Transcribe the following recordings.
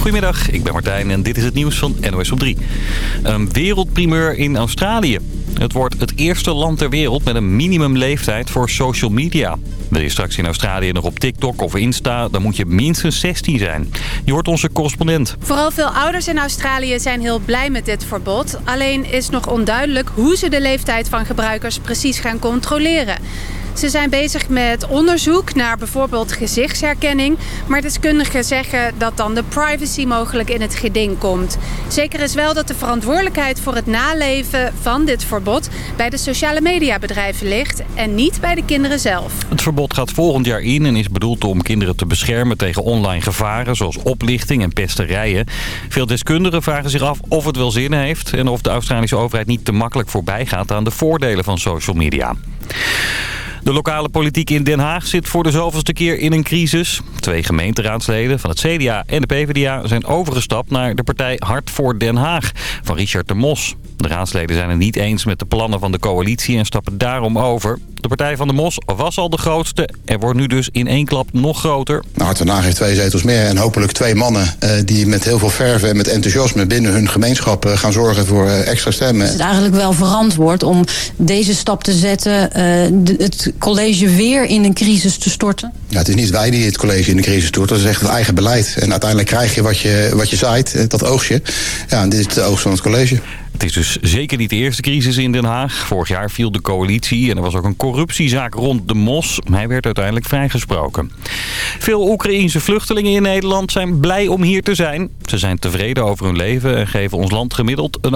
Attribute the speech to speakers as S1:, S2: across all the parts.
S1: Goedemiddag, ik ben Martijn en dit is het nieuws van NOS op 3. Een wereldprimeur in Australië. Het wordt het eerste land ter wereld met een minimumleeftijd voor social media. Wil je straks in Australië nog op TikTok of Insta, dan moet je minstens 16 zijn. Je hoort onze correspondent.
S2: Vooral veel ouders in Australië zijn heel blij met dit verbod. Alleen is nog onduidelijk hoe ze de leeftijd van gebruikers precies gaan controleren. Ze zijn bezig met onderzoek naar bijvoorbeeld gezichtsherkenning. Maar deskundigen zeggen dat dan de privacy mogelijk in het geding komt. Zeker is wel dat de verantwoordelijkheid voor het naleven van dit verbod... bij de sociale mediabedrijven ligt en niet bij de kinderen zelf.
S1: Het verbod gaat volgend jaar in en is bedoeld om kinderen te beschermen tegen online gevaren... zoals oplichting en pesterijen. Veel deskundigen vragen zich af of het wel zin heeft... en of de Australische overheid niet te makkelijk voorbij gaat aan de voordelen van social media. De lokale politiek in Den Haag zit voor de zoveelste keer in een crisis. Twee gemeenteraadsleden van het CDA en de PvdA zijn overgestapt naar de partij Hart voor Den Haag van Richard de Mos. De raadsleden zijn het niet eens met de plannen van de coalitie en stappen daarom over. De partij van de Mos was al de grootste en wordt nu dus in één klap nog groter.
S3: Nou, Hart heeft twee zetels meer en hopelijk twee mannen... Eh, die met heel veel verve en met enthousiasme binnen hun gemeenschap eh, gaan zorgen voor eh, extra stemmen.
S4: Het is eigenlijk wel verantwoord om deze stap te zetten... Uh, het college weer in een crisis te storten?
S3: Ja, het is niet wij die het college in de crisis storten. Dat is echt het eigen beleid. En uiteindelijk krijg je wat je, wat je zaait, dat oogstje. Ja, en dit is de oogst van het college.
S1: Het is dus zeker niet de eerste crisis in Den Haag. Vorig jaar viel de coalitie en er was ook een corruptiezaak rond de Mos. Hij werd uiteindelijk vrijgesproken. Veel Oekraïense vluchtelingen in Nederland zijn blij om hier te zijn. Ze zijn tevreden over hun leven en geven ons land gemiddeld een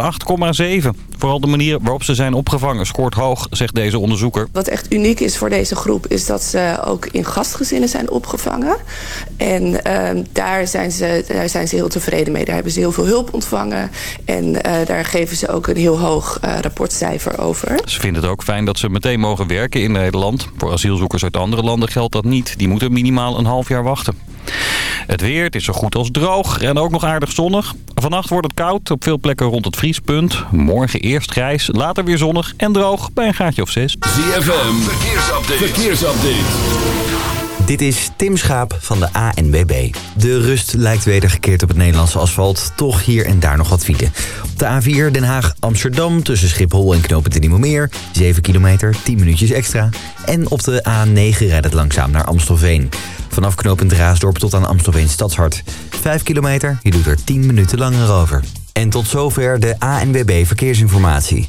S1: 8,7. Vooral de manier waarop ze zijn opgevangen scoort hoog, zegt deze onderzoeker.
S5: Wat echt uniek is voor deze groep is dat ze ook in gastgezinnen zijn opgevangen. En uh, daar, zijn ze, daar zijn ze heel tevreden mee. Daar hebben ze heel veel hulp ontvangen. En uh, daar geven ze ook een heel hoog uh, rapportcijfer over.
S1: Ze vinden het ook fijn dat ze meteen mogen werken in Nederland. Voor asielzoekers uit andere landen geldt dat niet. Die moeten minimaal een half jaar wachten. Het weer, het is zo goed als droog en ook nog aardig zonnig. Vannacht wordt het koud, op veel plekken rond het vriespunt. Morgen eerst grijs, later weer zonnig en droog bij een gaatje of zes.
S6: ZFM, verkeersupdate. verkeersupdate.
S7: Dit is Tim Schaap van de ANWB. De rust lijkt wedergekeerd op het Nederlandse asfalt. Toch hier en daar nog wat file. Op de A4 Den Haag-Amsterdam tussen Schiphol en Knopen Nieuwemeer. 7 kilometer, 10 minuutjes extra. En op de A9 rijdt het langzaam naar Amstelveen. Vanaf knooppunt Raasdorp tot aan Amstelveen Stadshart. 5 kilometer, je doet er 10 minuten langer over. En tot zover de ANWB Verkeersinformatie.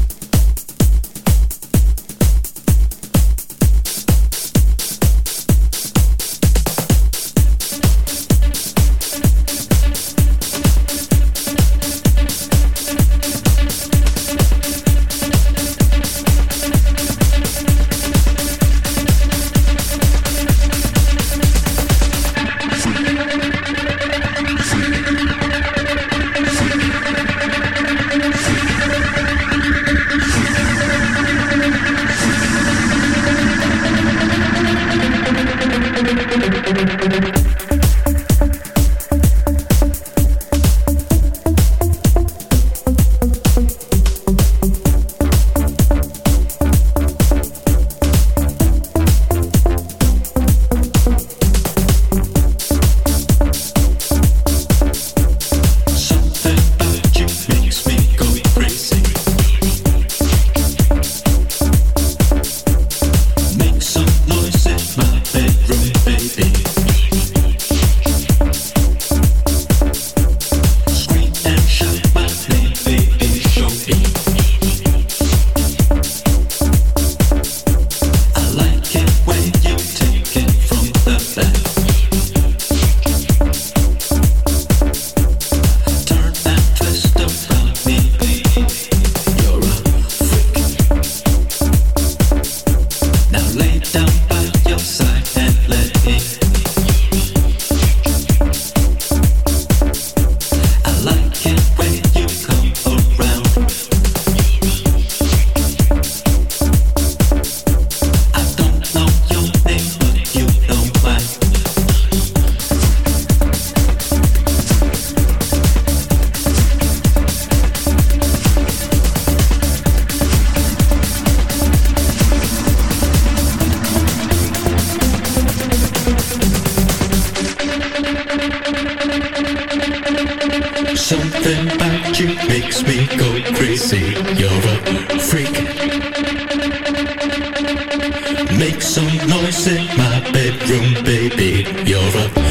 S8: Something about you makes me go crazy. You're a freak. Make some noise in my bedroom, baby. You're a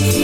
S9: me.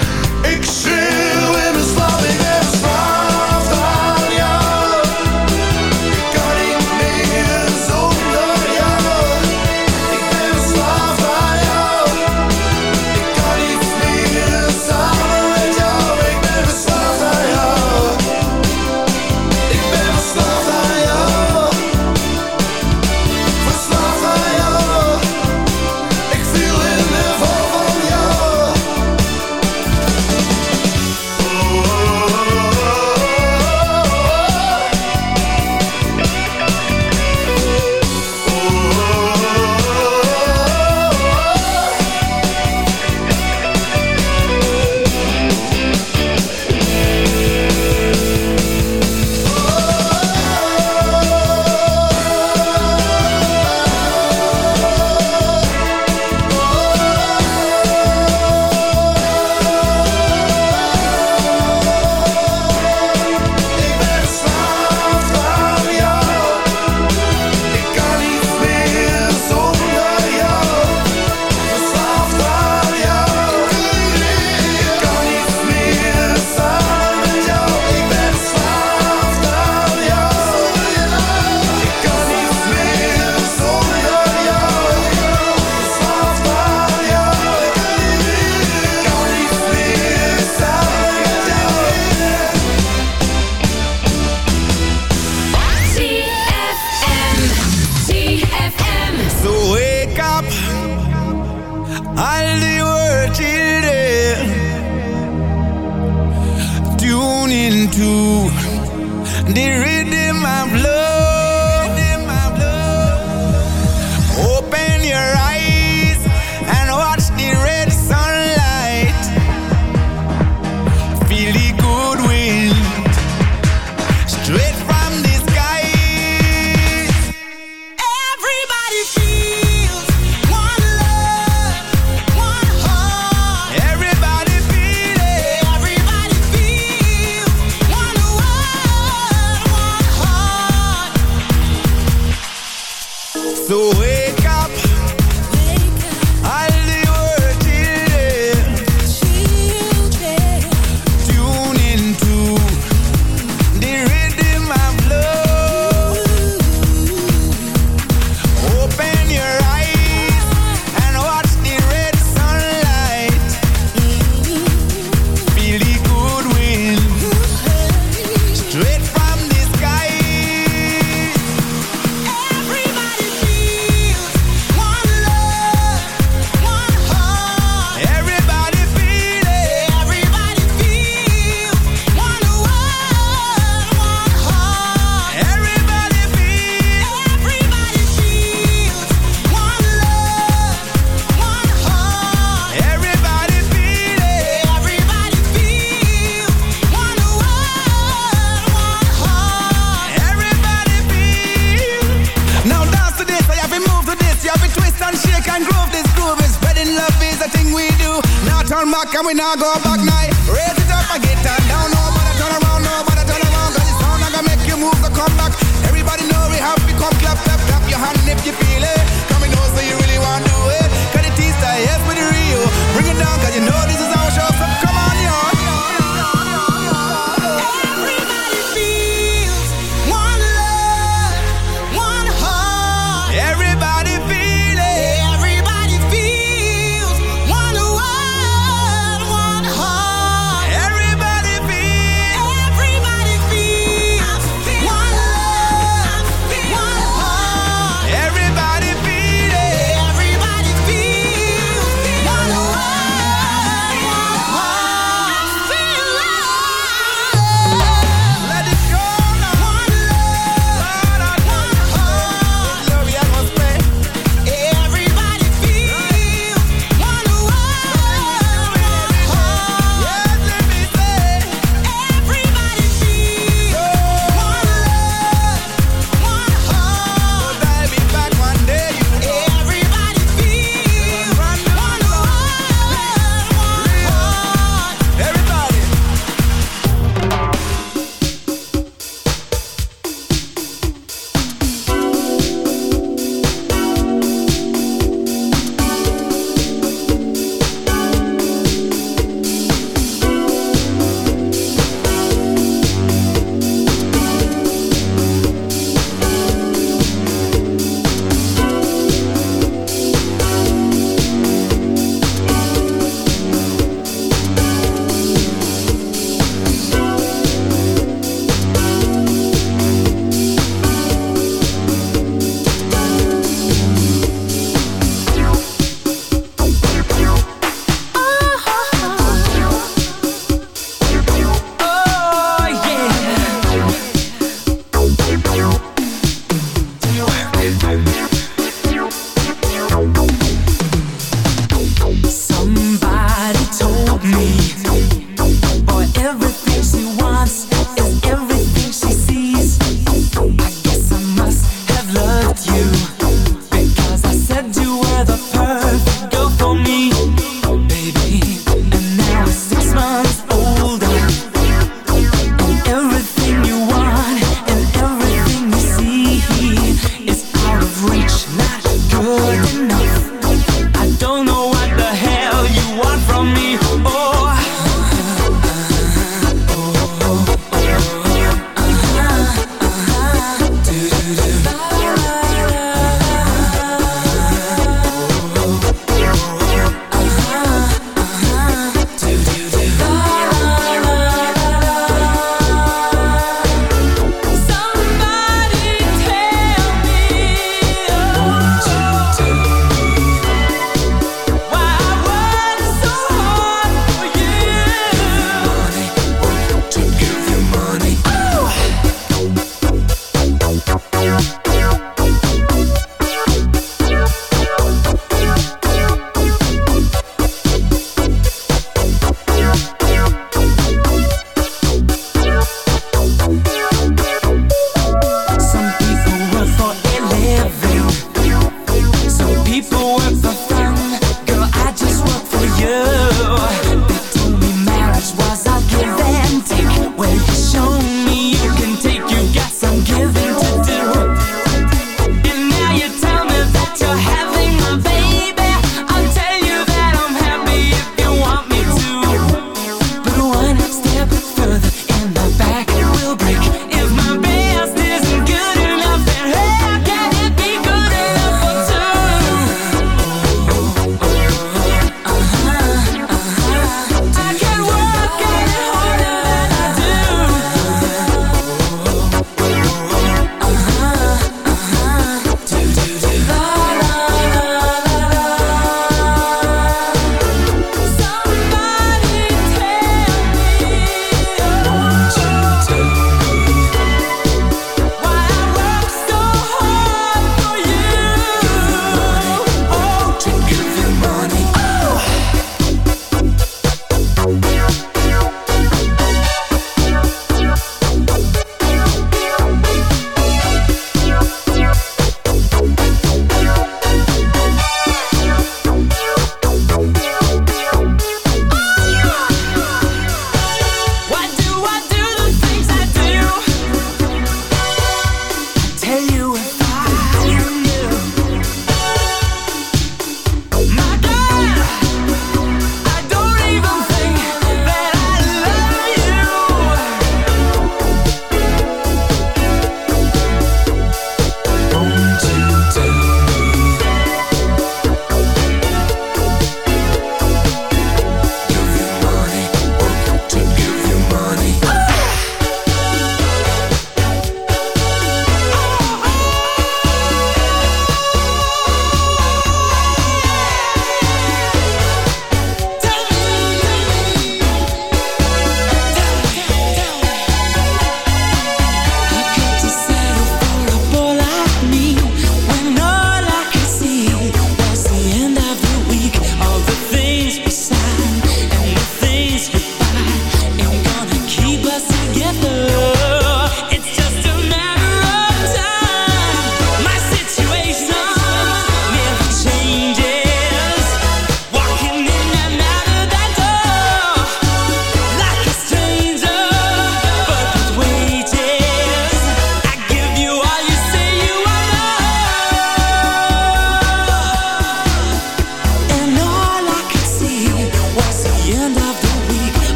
S10: love is the thing we do. Not turn back and we not go back now. Raise it up, and get down. Now nobody turn around, nobody turn around. Cause it's sound gonna make you move to come back. Everybody know we have to come clap, clap, clap your hand if you feel it. Coming and so you really want to do it. Cause the T-Style, yes, with the real. Bring it down cause you know this is our show.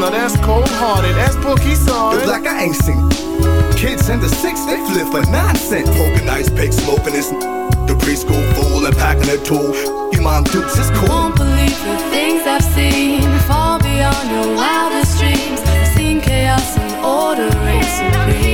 S11: Now that's cold hearted. That's Pookie sorry.
S12: Look like I ain't seen. Kids in the six, they flip for nonsense. Poking ice pick, smoking this. The preschool fool and packing a tool. Your mom dukes is cool.
S13: Won't believe the things I've seen far beyond your wildest dreams. I've seen chaos and order reign supreme.